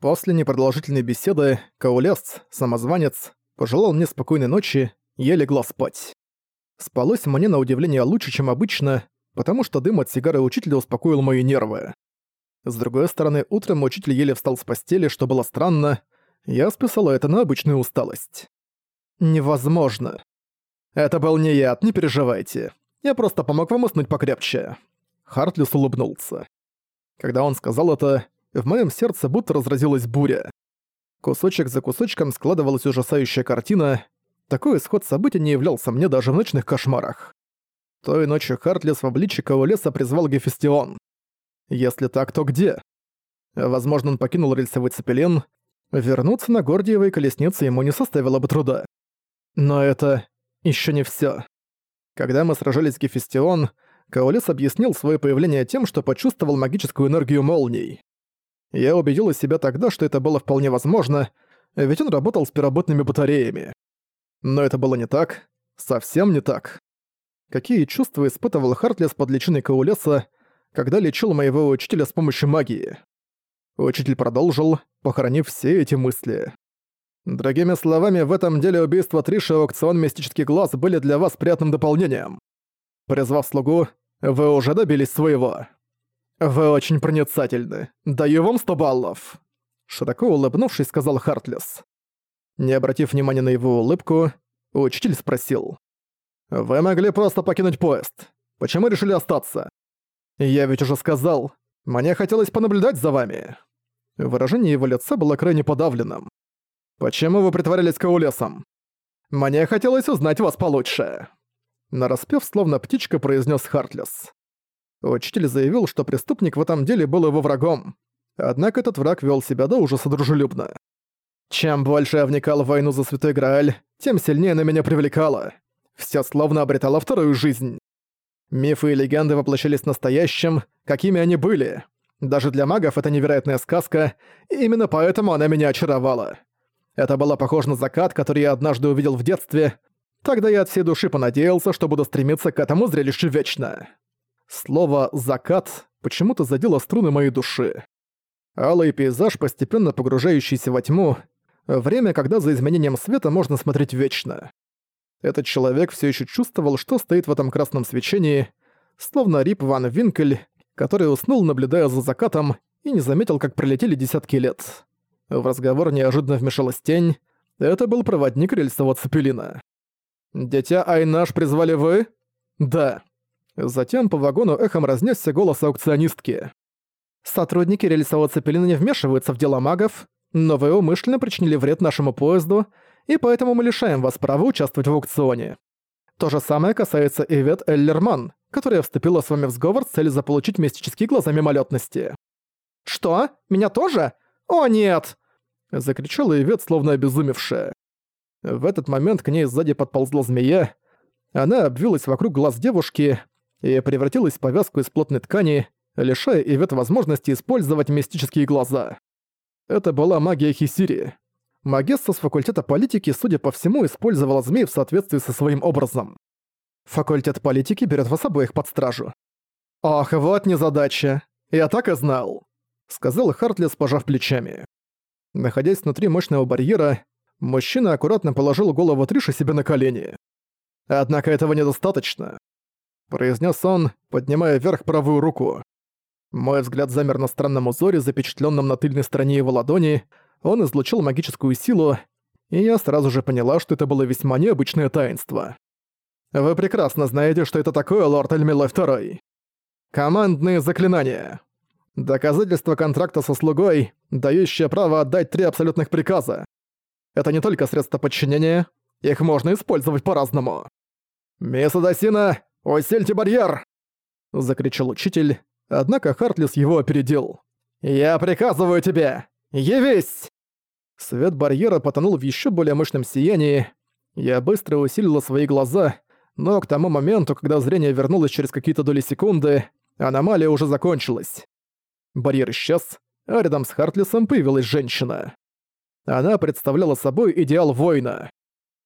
После непродолжительной беседы Каулес, самозванец, пожелал мне спокойной ночи, и я легла спать. Спалось мне на удивление лучше, чем обычно, потому что дым от сигары учителя успокоил мои нервы. С другой стороны, утром учитель еле встал с постели, что было странно. Я списала это на обычную усталость. Невозможно. Это был не яд, не переживайте. Я просто помог вам уснуть покрепче. Хартлис улыбнулся. Когда он сказал это, в моем сердце будто разразилась буря. Кусочек за кусочком складывалась ужасающая картина. Такой исход событий не являлся мне даже в ночных кошмарах. Той ночью Хартлис в обличье леса призвал Гефестион. Если так, то где? Возможно, он покинул рельсовый цепелин. Вернуться на Гордиевой колеснице ему не составило бы труда. Но это еще не все. Когда мы сражались с Гефестион, Каолес объяснил свое появление тем, что почувствовал магическую энергию молний. Я убедила себя тогда, что это было вполне возможно, ведь он работал с переработанными батареями. Но это было не так, совсем не так. Какие чувства испытывал Хартлес под личиной Каулеса, когда лечил моего учителя с помощью магии? Учитель продолжил, похоронив все эти мысли. Другими словами, в этом деле убийство Триши и аукцион «Мистический глаз» были для вас приятным дополнением. Призвав слугу, вы уже добились своего. «Вы очень проницательны. Даю вам сто баллов!» Широко улыбнувшись, сказал Хартлес. Не обратив внимания на его улыбку, учитель спросил. «Вы могли просто покинуть поезд. Почему решили остаться?» «Я ведь уже сказал. Мне хотелось понаблюдать за вами». Выражение его лица было крайне подавленным. «Почему вы притворялись Каулесом?» «Мне хотелось узнать вас получше». Нараспев, словно птичка, произнес Хартлес. Учитель заявил, что преступник в этом деле был его врагом. Однако этот враг вел себя до ужаса дружелюбно. Чем больше я вникал в войну за Святой Грааль, тем сильнее на меня привлекало. Все словно обретало вторую жизнь. Мифы и легенды воплощались в настоящем, какими они были. Даже для магов это невероятная сказка, и именно поэтому она меня очаровала. Это было похоже на закат, который я однажды увидел в детстве. Тогда я от всей души понадеялся, что буду стремиться к этому зрелищу вечно. Слово «закат» почему-то задело струны моей души. Алый пейзаж, постепенно погружающийся во тьму, время, когда за изменением света можно смотреть вечно. Этот человек все еще чувствовал, что стоит в этом красном свечении, словно Рип Ван Винкель, который уснул, наблюдая за закатом, и не заметил, как пролетели десятки лет. В разговор неожиданно вмешалась тень. Это был проводник рельсового цепелина. «Дитя Айнаш призвали вы?» «Да». Затем по вагону эхом разнесся голос аукционистки. «Сотрудники рельсового цепелина не вмешиваются в дела магов, но вы умышленно причинили вред нашему поезду, и поэтому мы лишаем вас права участвовать в аукционе. То же самое касается Ивет Эллерман, которая вступила с вами в сговор с целью заполучить мистические глаза мимолетности. «Что? Меня тоже? О, нет!» — закричала Ивет, словно обезумевшая. В этот момент к ней сзади подползла змея. Она обвилась вокруг глаз девушки, и превратилась в повязку из плотной ткани, лишая Ивет возможности использовать мистические глаза. Это была магия Хисири. Магесса с факультета политики, судя по всему, использовала змей в соответствии со своим образом. Факультет политики берет вас обоих под стражу. «Ах, вот незадача. Я так и знал», — сказал Хартлес, пожав плечами. Находясь внутри мощного барьера, мужчина аккуратно положил голову Триши себе на колени. Однако этого недостаточно произнес он, поднимая вверх правую руку. Мой взгляд замер на странном узоре, запечатленном на тыльной стороне его ладони. Он излучил магическую силу, и я сразу же поняла, что это было весьма необычное таинство. Вы прекрасно знаете, что это такое, лорд Эльмилой II. Командные заклинания. Доказательство контракта со слугой, дающее право отдать три абсолютных приказа. Это не только средство подчинения, их можно использовать по-разному. «Мисс Адасина, «Усильте барьер!» — закричал учитель, однако Хартлис его опередил. «Я приказываю тебе! Явись!» Свет барьера потонул в еще более мощном сиянии. Я быстро усилила свои глаза, но к тому моменту, когда зрение вернулось через какие-то доли секунды, аномалия уже закончилась. Барьер исчез, а рядом с Хартлисом появилась женщина. Она представляла собой идеал воина.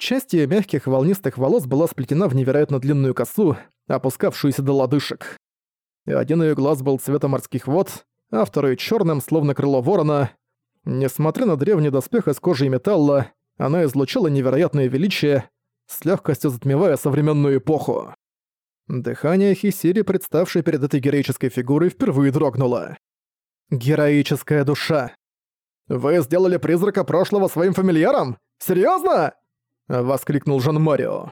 Часть её мягких волнистых волос была сплетена в невероятно длинную косу, опускавшуюся до лодыжек. Один её глаз был цвета морских вод, а второй чёрным, словно крыло ворона. Несмотря на древний доспех из кожи и металла, она излучала невероятное величие, с легкостью затмевая современную эпоху. Дыхание Хисири, представшей перед этой героической фигурой, впервые дрогнуло. «Героическая душа!» «Вы сделали призрака прошлого своим фамильяром? Серьезно? Воскликнул Жан Марио.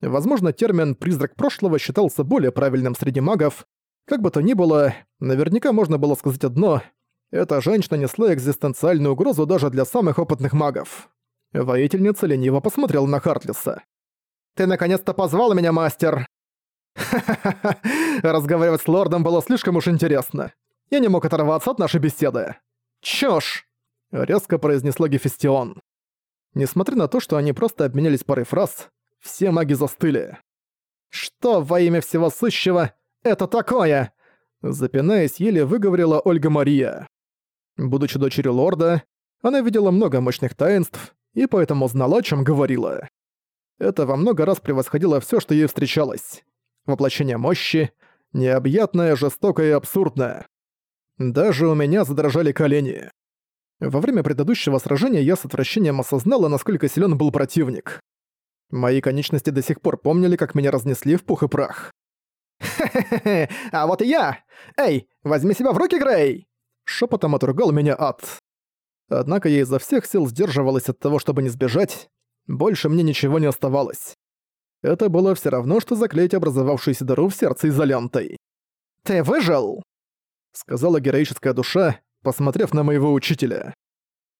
Возможно, термин «призрак прошлого» считался более правильным среди магов. Как бы то ни было, наверняка можно было сказать одно — эта женщина несла экзистенциальную угрозу даже для самых опытных магов. Воительница лениво посмотрела на Хартлиса. «Ты наконец-то позвал меня, мастер!» «Ха-ха-ха! Разговаривать с лордом было слишком уж интересно. Я не мог оторваться от нашей беседы. Чушь!» — резко произнесла Гефестион. Несмотря на то, что они просто обменялись парой фраз, все маги застыли. «Что во имя всего сущего это такое?» Запинаясь, еле выговорила Ольга Мария. Будучи дочерью лорда, она видела много мощных таинств и поэтому знала, о чем говорила. Это во много раз превосходило все, что ей встречалось. Воплощение мощи, необъятное, жестокое и абсурдное. Даже у меня задрожали колени. Во время предыдущего сражения я с отвращением осознала, насколько силен был противник. Мои конечности до сих пор помнили, как меня разнесли в пух и прах. «Хе-хе-хе, а вот и я! Эй, возьми себя в руки, Грей!» Шепотом отругал меня ад. Однако я изо всех сил сдерживалась от того, чтобы не сбежать. Больше мне ничего не оставалось. Это было все равно, что заклеить образовавшуюся дыру в сердце изолентой. «Ты выжил?» — сказала героическая душа, посмотрев на моего учителя.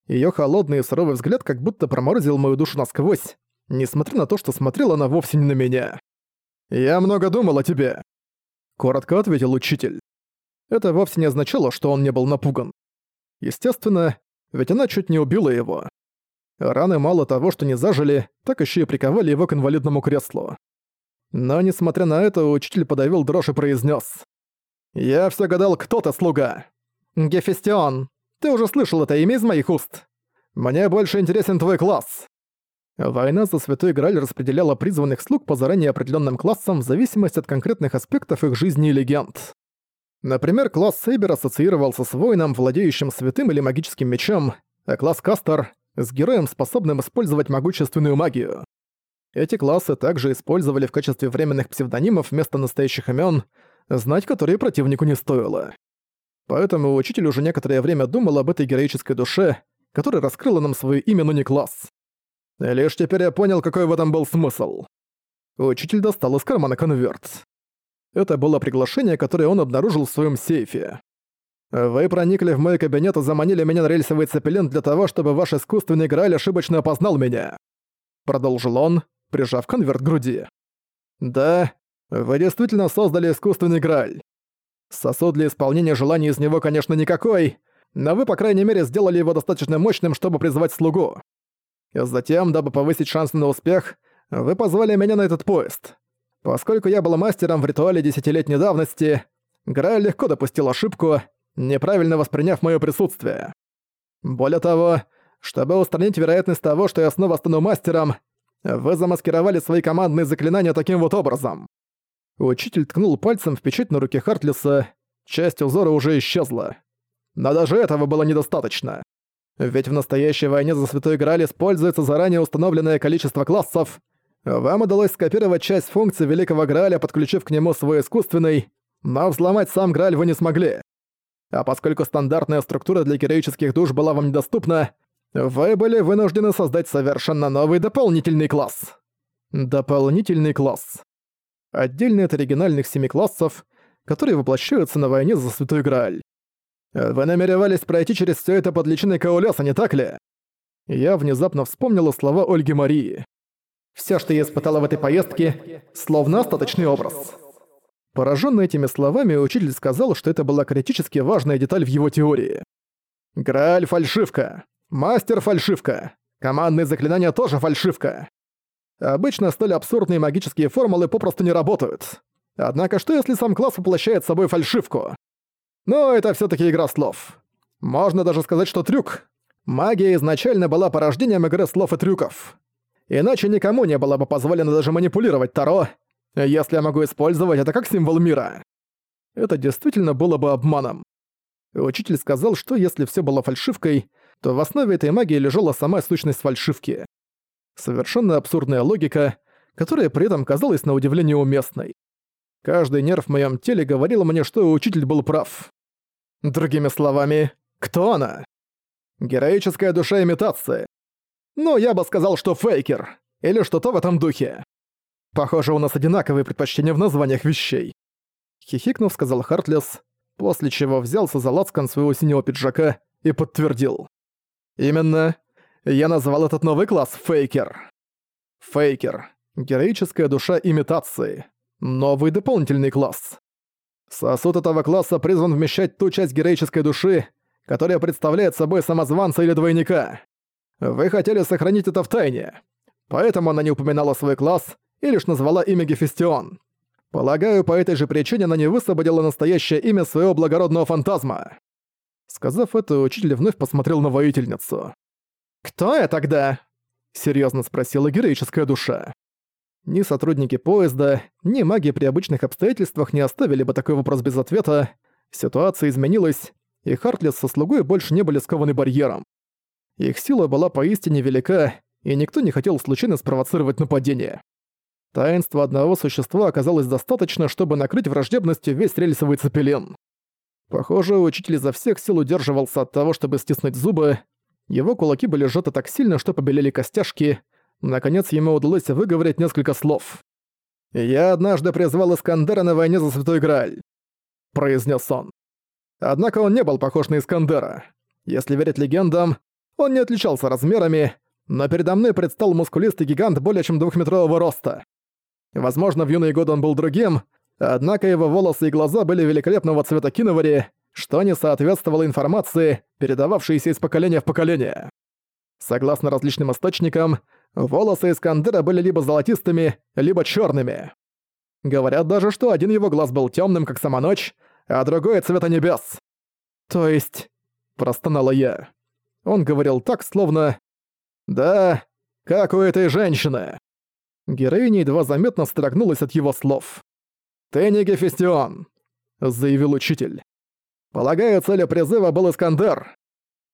Её холодный и суровый взгляд как будто проморозил мою душу насквозь, несмотря на то, что смотрела она вовсе не на меня. «Я много думал о тебе», — коротко ответил учитель. Это вовсе не означало, что он не был напуган. Естественно, ведь она чуть не убила его. Раны мало того, что не зажили, так еще и приковали его к инвалидному креслу. Но, несмотря на это, учитель подавил дрожь и произнес: «Я все гадал, кто ты, слуга!» «Гефестион, ты уже слышал это имя из моих уст. Мне больше интересен твой класс». Война за Святой Грааль распределяла призванных слуг по заранее определенным классам в зависимости от конкретных аспектов их жизни и легенд. Например, класс Сейбер ассоциировался с воином, владеющим святым или магическим мечом, а класс Кастер — с героем, способным использовать могущественную магию. Эти классы также использовали в качестве временных псевдонимов вместо настоящих имен, знать которые противнику не стоило. Поэтому учитель уже некоторое время думал об этой героической душе, которая раскрыла нам свое имя, но не класс. Лишь теперь я понял, какой в этом был смысл. Учитель достал из кармана конверт. Это было приглашение, которое он обнаружил в своем сейфе. «Вы проникли в мой кабинет и заманили меня на рельсовый цепелин для того, чтобы ваш искусственный Грааль ошибочно опознал меня», — продолжил он, прижав конверт к груди. «Да, вы действительно создали искусственный Грааль. Сосуд для исполнения желаний из него, конечно, никакой, но вы, по крайней мере, сделали его достаточно мощным, чтобы призвать слугу. И затем, дабы повысить шансы на успех, вы позвали меня на этот поезд. Поскольку я был мастером в ритуале десятилетней давности, Грааль легко допустил ошибку, неправильно восприняв моё присутствие. Более того, чтобы устранить вероятность того, что я снова стану мастером, вы замаскировали свои командные заклинания таким вот образом. Учитель ткнул пальцем в печать на руке Хартлиса, часть узора уже исчезла. Но даже этого было недостаточно. Ведь в настоящей войне за Святой Грааль используется заранее установленное количество классов, вам удалось скопировать часть функций Великого Грааля, подключив к нему свой искусственный, но взломать сам Грааль вы не смогли. А поскольку стандартная структура для героических душ была вам недоступна, вы были вынуждены создать совершенно новый дополнительный класс. Дополнительный класс. Отдельный от оригинальных семи классов, которые воплощаются на войне за Святой Грааль. Вы намеревались пройти через все это под личиной Каулеса, не так ли? Я внезапно вспомнила слова Ольги Марии. Все, что я испытала в этой поездке, словно остаточный образ. Пораженный этими словами, учитель сказал, что это была критически важная деталь в его теории. Грааль — фальшивка. Мастер — фальшивка. Командные заклинания тоже фальшивка. Обычно столь абсурдные магические формулы попросту не работают. Однако что если сам класс воплощает собой фальшивку? Но это все таки игра слов. Можно даже сказать, что трюк. Магия изначально была порождением игры слов и трюков. Иначе никому не было бы позволено даже манипулировать Таро, если я могу использовать это как символ мира. Это действительно было бы обманом. Учитель сказал, что если все было фальшивкой, то в основе этой магии лежала сама сущность фальшивки. Совершенно абсурдная логика, которая при этом казалась на удивление уместной. Каждый нерв в моем теле говорил мне, что учитель был прав. Другими словами, кто она? Героическая душа имитации. Ну, я бы сказал, что фейкер. Или что-то в этом духе. Похоже, у нас одинаковые предпочтения в названиях вещей. Хихикнув, сказал Хартлес, после чего взялся за лацкан своего синего пиджака и подтвердил. Именно. Я назвал этот новый класс Фейкер. Фейкер. Героическая душа имитации. Новый дополнительный класс. Сосуд этого класса призван вмещать ту часть героической души, которая представляет собой самозванца или двойника. Вы хотели сохранить это в тайне, поэтому она не упоминала свой класс и лишь назвала имя Гефестион. Полагаю, по этой же причине она не высвободила настоящее имя своего благородного фантазма. Сказав это, учитель вновь посмотрел на воительницу. «Кто я тогда?» — серьезно спросила героическая душа. Ни сотрудники поезда, ни маги при обычных обстоятельствах не оставили бы такой вопрос без ответа. Ситуация изменилась, и Хартлес со слугой больше не были скованы барьером. Их сила была поистине велика, и никто не хотел случайно спровоцировать нападение. Таинство одного существа оказалось достаточно, чтобы накрыть враждебностью весь рельсовый цепелин. Похоже, учитель изо всех сил удерживался от того, чтобы стиснуть зубы. Его кулаки были сжаты так сильно, что побелели костяшки. Наконец ему удалось выговорить несколько слов. «Я однажды призвал Искандера на войне за Святой Грааль», — произнес он. Однако он не был похож на Искандера. Если верить легендам, он не отличался размерами, но передо мной предстал мускулистый гигант более чем двухметрового роста. Возможно, в юные годы он был другим, однако его волосы и глаза были великолепного цвета киновари, что не соответствовало информации, передававшейся из поколения в поколение. Согласно различным источникам, волосы Искандера были либо золотистыми, либо черными. Говорят даже, что один его глаз был темным, как сама ночь, а другой — цвета небес. То есть... Простонала я. Он говорил так, словно... Да, как у этой женщины. Героиня едва заметно строгнулась от его слов. «Ты не Гефестион», — заявил учитель. «Полагаю, целью призыва был Искандер.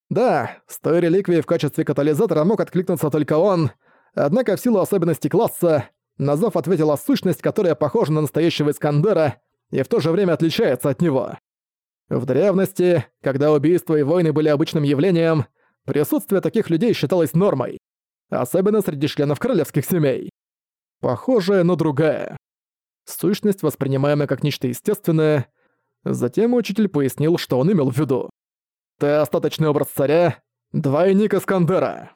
Да, с той реликвией в качестве катализатора мог откликнуться только он, однако в силу особенностей класса Назов ответила сущность, которая похожа на настоящего Искандера и в то же время отличается от него. В древности, когда убийства и войны были обычным явлением, присутствие таких людей считалось нормой, особенно среди членов королевских семей. Похожая, но другая. Сущность, воспринимаемая как нечто естественное. Затем учитель пояснил, что он имел в виду. «Ты остаточный образ царя, двойник Искандера».